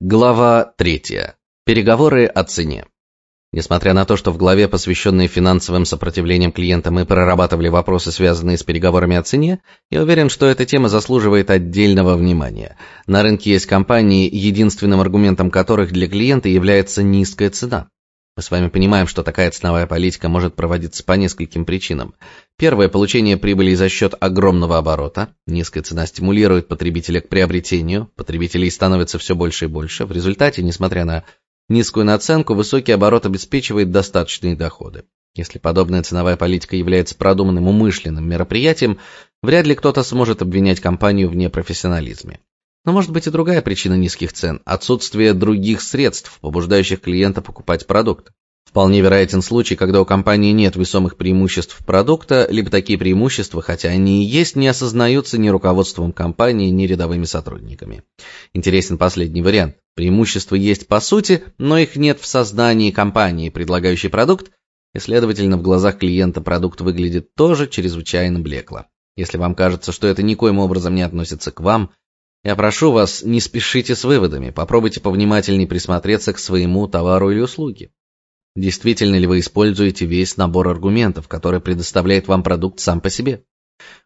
Глава 3. Переговоры о цене. Несмотря на то, что в главе, посвященной финансовым сопротивлениям клиента, мы прорабатывали вопросы, связанные с переговорами о цене, я уверен, что эта тема заслуживает отдельного внимания. На рынке есть компании, единственным аргументом которых для клиента является низкая цена. Мы с вами понимаем, что такая ценовая политика может проводиться по нескольким причинам. Первое получение прибыли за счет огромного оборота. Низкая цена стимулирует потребителя к приобретению, потребителей становится все больше и больше. В результате, несмотря на низкую наценку, высокий оборот обеспечивает достаточные доходы. Если подобная ценовая политика является продуманным умышленным мероприятием, вряд ли кто-то сможет обвинять компанию в непрофессионализме. Но может быть и другая причина низких цен отсутствие других средств, побуждающих клиента покупать продукт. Вполне вероятен случай, когда у компании нет весомых преимуществ продукта, либо такие преимущества, хотя они и есть, не осознаются ни руководством компании, ни рядовыми сотрудниками. Интересен последний вариант. Преимущества есть по сути, но их нет в создании компании, предлагающей продукт, и, следовательно, в глазах клиента продукт выглядит тоже чрезвычайно блекло. Если вам кажется, что это никоим образом не относится к вам, я прошу вас, не спешите с выводами, попробуйте повнимательнее присмотреться к своему товару или услуге. Действительно ли вы используете весь набор аргументов, который предоставляет вам продукт сам по себе?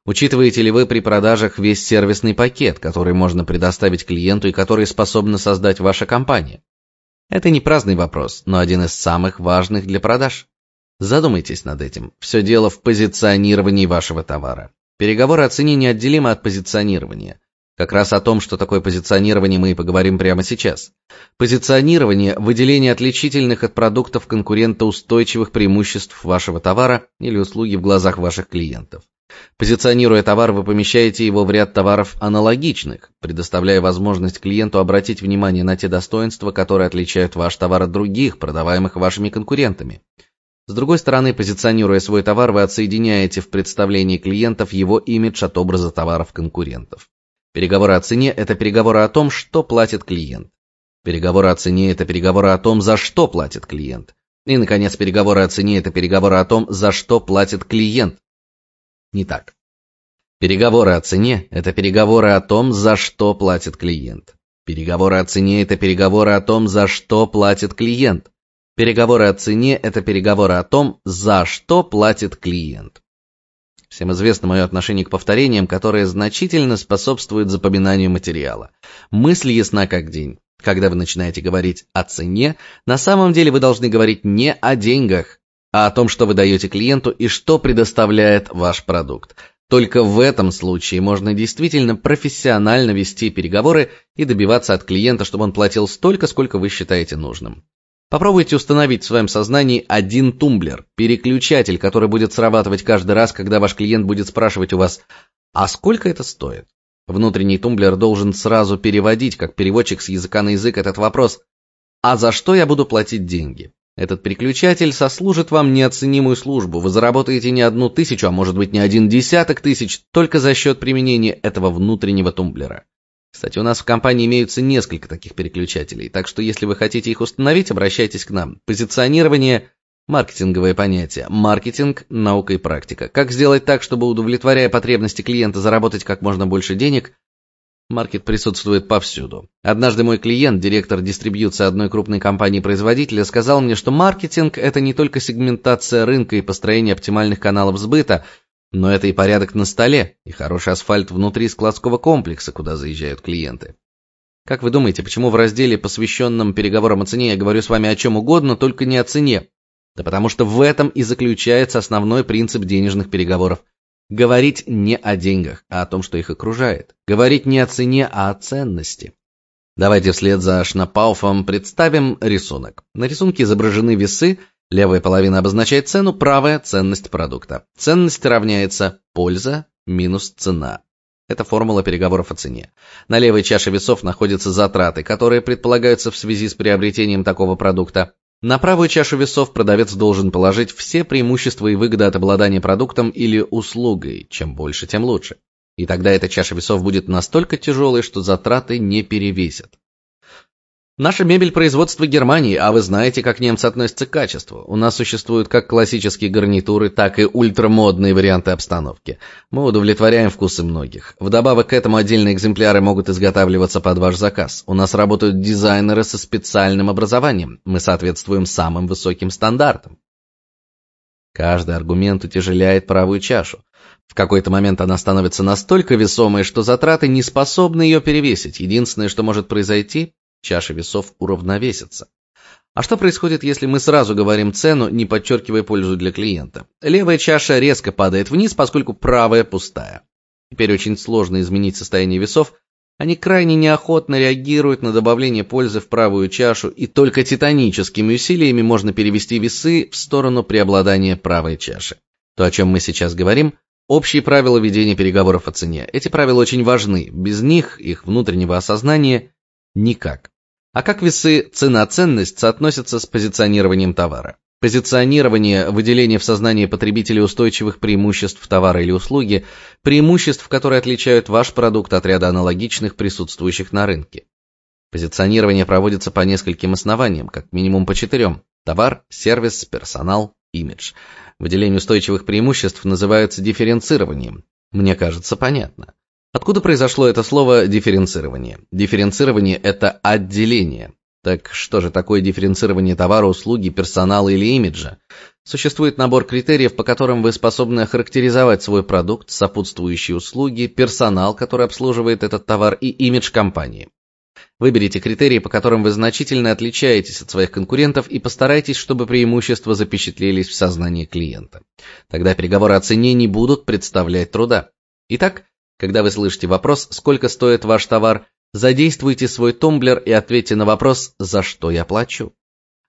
Учитываете ли вы при продажах весь сервисный пакет, который можно предоставить клиенту и который способна создать ваша компания? Это не праздный вопрос, но один из самых важных для продаж. Задумайтесь над этим. Все дело в позиционировании вашего товара. Переговоры о цене неотделимы от позиционирования. Как раз о том, что такое позиционирование, мы и поговорим прямо сейчас. Позиционирование выделение отличительных от продуктов конкурента устойчивых преимуществ вашего товара или услуги в глазах ваших клиентов. Позиционируя товар, вы помещаете его в ряд товаров аналогичных, предоставляя возможность клиенту обратить внимание на те достоинства, которые отличают ваш товар от других, продаваемых вашими конкурентами. С другой стороны, позиционируя свой товар, вы отсоединяете в представлении клиентов его имидж от образа товаров конкурентов. Переговоры о цене – это переговоры о том, что платит клиент. Переговоры о цене – это переговоры о том, за что платит клиент. И, наконец, переговоры о цене – это переговоры о том, за что платит клиент. Не так. Переговоры о цене – это переговоры о том, за что платит клиент. Переговоры о цене – это переговоры о том, за что платит клиент. Переговоры о цене – это переговоры о том, за что платит клиент. Всем известно мое отношение к повторениям, которое значительно способствует запоминанию материала. Мысль ясна как день. Когда вы начинаете говорить о цене, на самом деле вы должны говорить не о деньгах, а о том, что вы даете клиенту и что предоставляет ваш продукт. Только в этом случае можно действительно профессионально вести переговоры и добиваться от клиента, чтобы он платил столько, сколько вы считаете нужным. Попробуйте установить в своем сознании один тумблер, переключатель, который будет срабатывать каждый раз, когда ваш клиент будет спрашивать у вас: "А сколько это стоит?" Внутренний тумблер должен сразу переводить, как переводчик с языка на язык, этот вопрос: "А за что я буду платить деньги?" Этот переключатель сослужит вам неоценимую службу. Вы заработаете не одну тысячу, а может быть не один десяток тысяч только за счет применения этого внутреннего тумблера. Кстати, у нас в компании имеются несколько таких переключателей, так что если вы хотите их установить, обращайтесь к нам. Позиционирование маркетинговое понятие. Маркетинг наука и практика. Как сделать так, чтобы удовлетворяя потребности клиента заработать как можно больше денег? Маркет присутствует повсюду. Однажды мой клиент, директор дистрибьюции одной крупной компании-производителя, сказал мне, что маркетинг это не только сегментация рынка и построение оптимальных каналов сбыта, но это и порядок на столе, и хороший асфальт внутри складского комплекса, куда заезжают клиенты. Как вы думаете, почему в разделе, посвященном переговорам о цене, я говорю с вами о чем угодно, только не о цене? Да потому что в этом и заключается основной принцип денежных переговоров. Говорить не о деньгах, а о том, что их окружает. Говорить не о цене, а о ценности. Давайте вслед за Шнапауфом представим рисунок. На рисунке изображены весы, Левая половина обозначает цену, правая ценность продукта. Ценность равняется польза минус цена. Это формула переговоров о цене. На левой чаше весов находятся затраты, которые предполагаются в связи с приобретением такого продукта. На правую чашу весов продавец должен положить все преимущества и выгоды от обладания продуктом или услугой, чем больше, тем лучше. И тогда эта чаша весов будет настолько тяжелой, что затраты не перевесят. Наша мебель производства Германии, а вы знаете, как немцы относятся к качеству. У нас существуют как классические гарнитуры, так и ультрамодные варианты обстановки. Мы удовлетворяем вкусы многих. Вдобавок к этому отдельные экземпляры могут изготавливаться под ваш заказ. У нас работают дизайнеры со специальным образованием. Мы соответствуем самым высоким стандартам. Каждый аргумент утяжеляет правую чашу. В какой-то момент она становится настолько весомой, что затраты не способны ее перевесить. Единственное, что может произойти, чаша весов уравновесится. А что происходит, если мы сразу говорим цену, не подчеркивая пользу для клиента? Левая чаша резко падает вниз, поскольку правая пустая. Теперь очень сложно изменить состояние весов. Они крайне неохотно реагируют на добавление пользы в правую чашу, и только титаническими усилиями можно перевести весы в сторону преобладания правой чаши. То, о чем мы сейчас говорим, общие правила ведения переговоров о цене. Эти правила очень важны. Без них, их внутреннего осознания, никак. А как весы цена-ценность соотносятся с позиционированием товара? Позиционирование, выделение в сознании потребителя устойчивых преимуществ товара или услуги, преимуществ, которые отличают ваш продукт от ряда аналогичных присутствующих на рынке. Позиционирование проводится по нескольким основаниям, как минимум по четырем: товар, сервис, персонал, имидж. Выделение устойчивых преимуществ называется дифференцированием. Мне кажется, понятно. Откуда произошло это слово дифференцирование? Дифференцирование это отделение. Так что же такое дифференцирование товара, услуги, персонала или имиджа? Существует набор критериев, по которым вы способны охарактеризовать свой продукт, сопутствующие услуги, персонал, который обслуживает этот товар и имидж компании. Выберите критерии, по которым вы значительно отличаетесь от своих конкурентов и постарайтесь, чтобы преимущества запечатлелись в сознании клиента. Тогда переговоры о цене не будут представлять труда. Итак, когда вы слышите вопрос «Сколько стоит ваш товар?», задействуйте свой тумблер и ответьте на вопрос «За что я плачу?».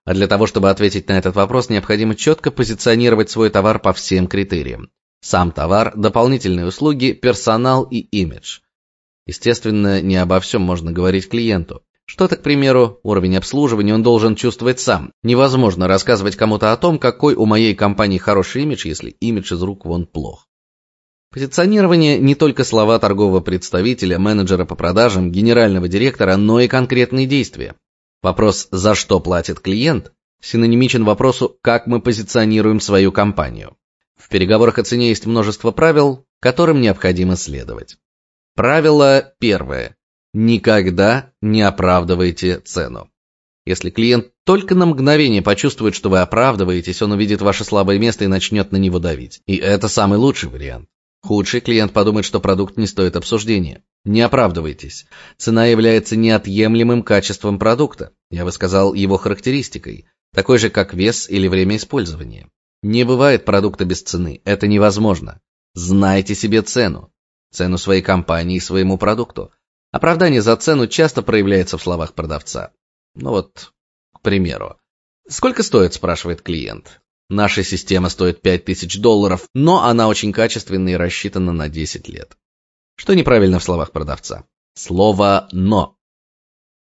А для того, чтобы ответить на этот вопрос, необходимо четко позиционировать свой товар по всем критериям. Сам товар, дополнительные услуги, персонал и имидж. Естественно, не обо всем можно говорить клиенту. Что-то, к примеру, уровень обслуживания он должен чувствовать сам. Невозможно рассказывать кому-то о том, какой у моей компании хороший имидж, если имидж из рук вон плох. Позиционирование не только слова торгового представителя, менеджера по продажам, генерального директора, но и конкретные действия. Вопрос «за что платит клиент?» синонимичен вопросу «как мы позиционируем свою компанию?». В переговорах о цене есть множество правил, которым необходимо следовать. Правило первое. Никогда не оправдывайте цену. Если клиент только на мгновение почувствует, что вы оправдываетесь, он увидит ваше слабое место и начнет на него давить. И это самый лучший вариант. Худший клиент подумает, что продукт не стоит обсуждения. Не оправдывайтесь. Цена является неотъемлемым качеством продукта. Я бы сказал, его характеристикой, такой же как вес или время использования. Не бывает продукта без цены. Это невозможно. Знайте себе цену. Цену своей компании и своему продукту. Оправдание за цену часто проявляется в словах продавца. Ну вот, к примеру. Сколько стоит, спрашивает клиент. Наша система стоит 5000 долларов, но она очень качественная и рассчитана на 10 лет. Что неправильно в словах продавца? Слово «но».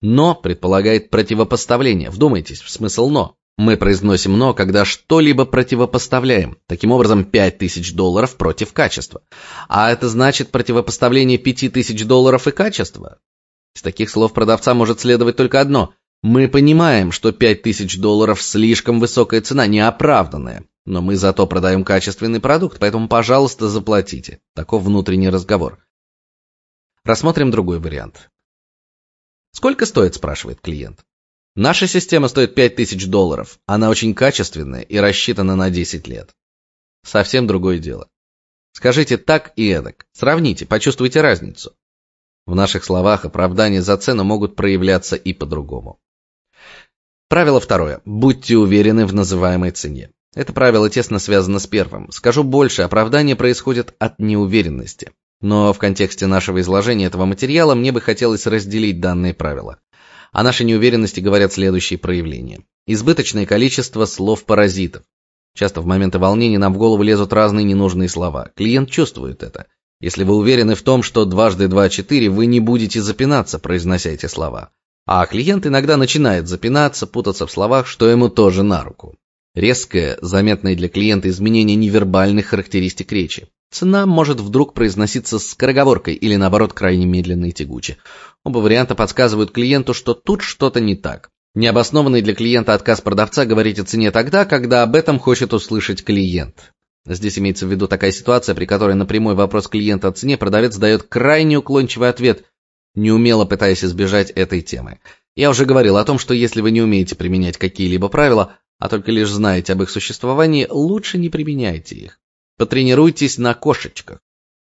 «Но» предполагает противопоставление. Вдумайтесь в смысл «но». Мы произносим «но», когда что-либо противопоставляем. Таким образом, 5000 долларов против качества. А это значит противопоставление 5000 долларов и качества. Из таких слов продавца может следовать только одно. Мы понимаем, что 5000 долларов слишком высокая цена, неоправданная. Но мы зато продаем качественный продукт, поэтому, пожалуйста, заплатите. Таков внутренний разговор. Рассмотрим другой вариант. Сколько стоит, спрашивает клиент. Наша система стоит 5000 долларов. Она очень качественная и рассчитана на 10 лет. Совсем другое дело. Скажите так и эдак. Сравните, почувствуйте разницу. В наших словах оправдания за цену могут проявляться и по-другому. Правило второе. Будьте уверены в называемой цене. Это правило тесно связано с первым. Скажу больше, оправдание происходит от неуверенности. Но в контексте нашего изложения этого материала мне бы хотелось разделить данные правила. О нашей неуверенности говорят следующие проявления. Избыточное количество слов-паразитов. Часто в моменты волнения нам в голову лезут разные ненужные слова. Клиент чувствует это. Если вы уверены в том, что дважды два четыре, вы не будете запинаться, произнося эти слова. А клиент иногда начинает запинаться, путаться в словах, что ему тоже на руку. Резкое, заметное для клиента изменение невербальных характеристик речи. Цена может вдруг произноситься с скороговоркой или наоборот крайне медленно и тягуче. Оба варианта подсказывают клиенту, что тут что-то не так. Необоснованный для клиента отказ продавца говорить о цене тогда, когда об этом хочет услышать клиент. Здесь имеется в виду такая ситуация, при которой на прямой вопрос клиента о цене продавец дает крайне уклончивый ответ, неумело пытаясь избежать этой темы. Я уже говорил о том, что если вы не умеете применять какие-либо правила, а только лишь знаете об их существовании, лучше не применяйте их. Потренируйтесь на кошечках.